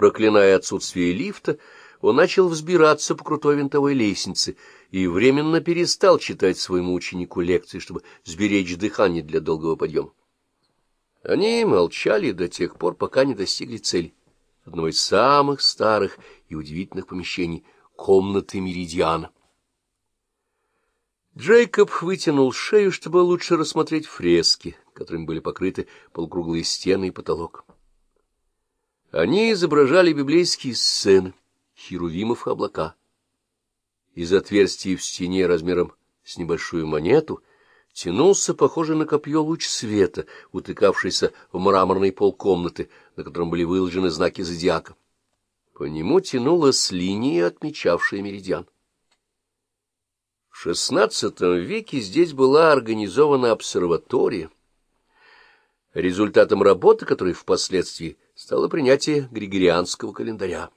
Проклиная отсутствие лифта, он начал взбираться по крутой винтовой лестнице и временно перестал читать своему ученику лекции, чтобы сберечь дыхание для долгого подъема. Они молчали до тех пор, пока не достигли цели, одного из самых старых и удивительных помещений — комнаты Меридиана. Джейкоб вытянул шею, чтобы лучше рассмотреть фрески, которыми были покрыты полукруглые стены и потолок. Они изображали библейские сцены, херувимов и облака. Из отверстий в стене размером с небольшую монету тянулся, похожий на копье, луч света, утыкавшийся в мраморный пол комнаты, на котором были выложены знаки зодиака. По нему тянулась линия, отмечавшая меридиан. В XVI веке здесь была организована обсерватория, результатом работы которой впоследствии стало принятие Григорианского календаря.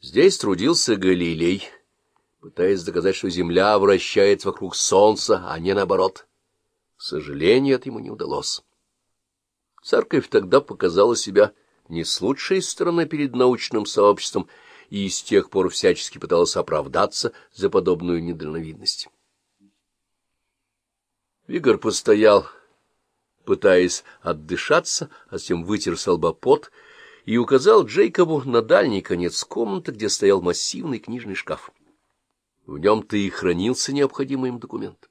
Здесь трудился Галилей, пытаясь доказать, что Земля вращает вокруг Солнца, а не наоборот. К сожалению, это ему не удалось. Церковь тогда показала себя не с лучшей стороны перед научным сообществом и с тех пор всячески пыталась оправдаться за подобную недальновидность. Игорь постоял пытаясь отдышаться, а затем вытер с и указал Джейкобу на дальний конец комнаты, где стоял массивный книжный шкаф. В нем-то и хранился необходимый им документ.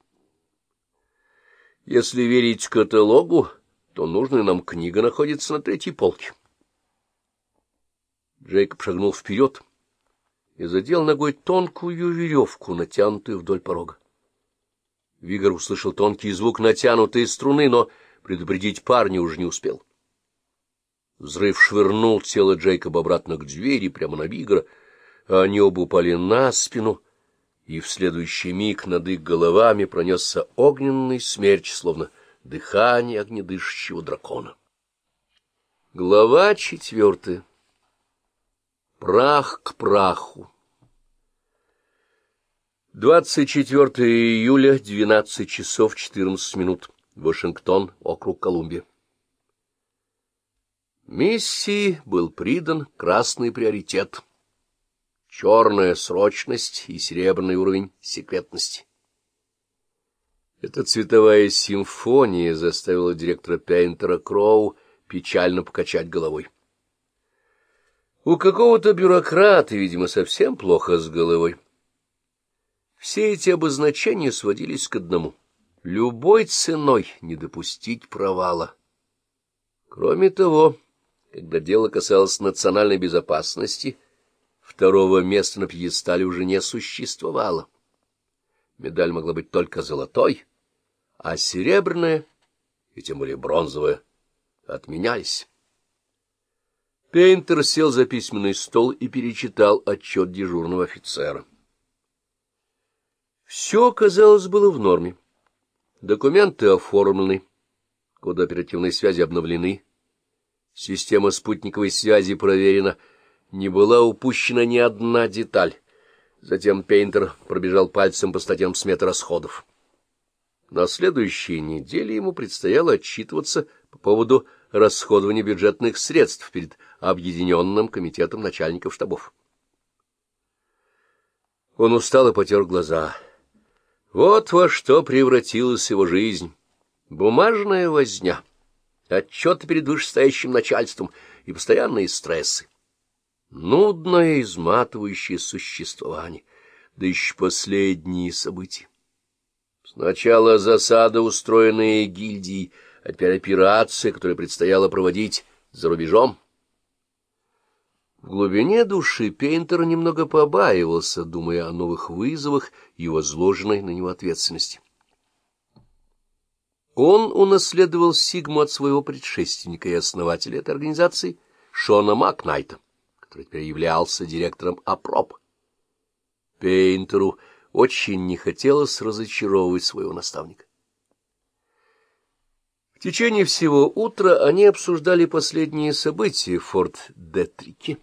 Если верить каталогу, то нужная нам книга находится на третьей полке. Джейкоб шагнул вперед и задел ногой тонкую веревку, натянутую вдоль порога. Вигор услышал тонкий звук натянутой струны, но предупредить парня уже не успел. Взрыв швырнул тело Джейкоба обратно к двери, прямо на Вигра, а они оба упали на спину, и в следующий миг над их головами пронесся огненный смерч, словно дыхание огнедышащего дракона. Глава четвертая. Прах к праху. 24 июля, 12 часов 14 минут. Вашингтон, округ Колумбия. Миссии был придан красный приоритет, черная срочность и серебряный уровень секретности. Эта цветовая симфония заставила директора Пейнтера Кроу печально покачать головой. У какого-то бюрократа, видимо, совсем плохо с головой. Все эти обозначения сводились к одному — любой ценой не допустить провала. Кроме того, когда дело касалось национальной безопасности, второго места на пьедестале уже не существовало. Медаль могла быть только золотой, а серебряная, и тем более бронзовая, отменялись. Пейнтер сел за письменный стол и перечитал отчет дежурного офицера. Все, казалось, было в норме. Документы оформлены, коды оперативной связи обновлены, система спутниковой связи проверена, не была упущена ни одна деталь. Затем Пейнтер пробежал пальцем по статьям сметы расходов. На следующей неделе ему предстояло отчитываться по поводу расходования бюджетных средств перед Объединенным комитетом начальников штабов. Он устал и потер глаза. Вот во что превратилась его жизнь. Бумажная возня, отчеты перед вышестоящим начальством и постоянные стрессы. Нудное, изматывающее существование, да еще последние события. Сначала засада, устроенная гильдией, а теперь операция, которую предстояло проводить за рубежом. В глубине души Пейнтер немного побаивался, думая о новых вызовах и возложенной на него ответственности. Он унаследовал Сигму от своего предшественника и основателя этой организации Шона Макнайта, который теперь являлся директором АПРОП. Пейнтеру очень не хотелось разочаровывать своего наставника. В течение всего утра они обсуждали последние события в Форт-Детрике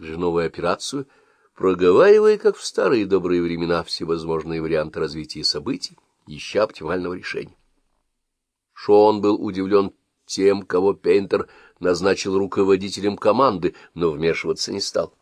новую операцию, проговаривая, как в старые добрые времена, всевозможные варианты развития событий, ища оптимального решения. Шон был удивлен тем, кого Пейнтер назначил руководителем команды, но вмешиваться не стал.